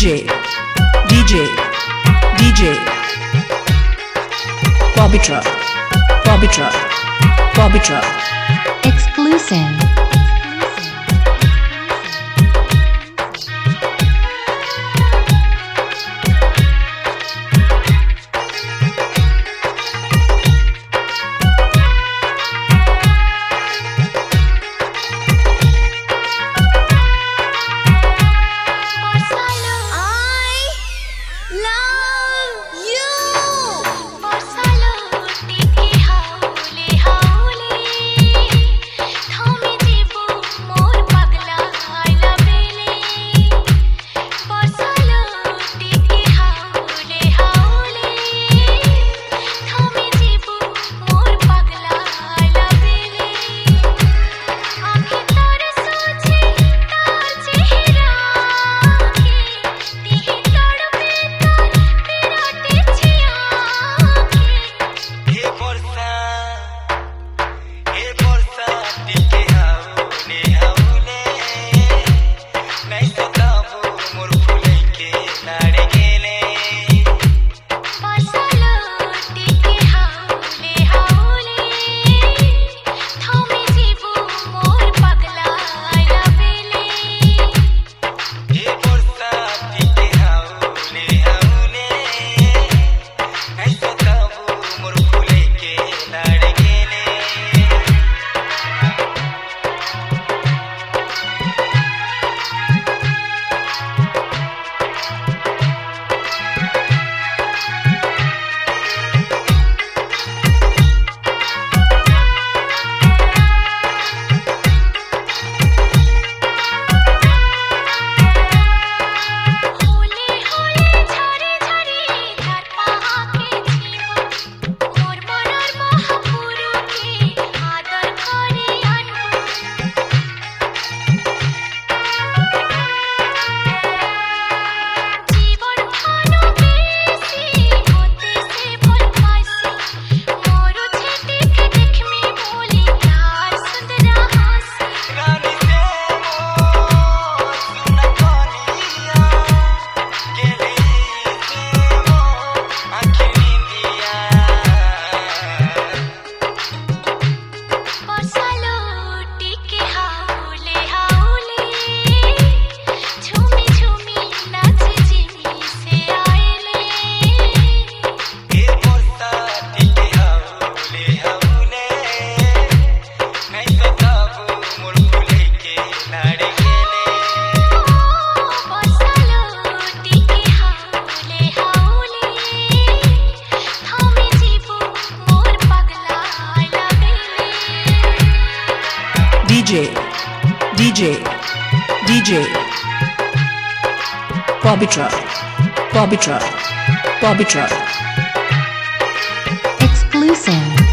DJ, DJ, DJ, Bobby Truck, Bobby Truck, Bobby Truck. Exclusive. Yeah. DJ, DJ, DJ. Bobby truck, Bobby truck, Bobby truck. Exclusive.